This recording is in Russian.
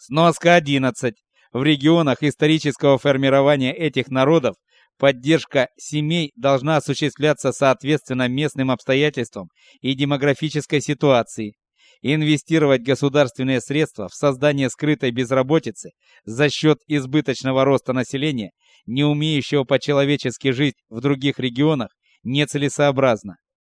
Сноска 11. В регионах исторического формирования этих народов поддержка семей должна осуществляться соответственно местным обстоятельствам и демографической ситуации. Инвестировать государственные средства в создание скрытой безработицы за счет избыточного роста населения, не умеющего по-человечески жить в других регионах, нецелесообразно.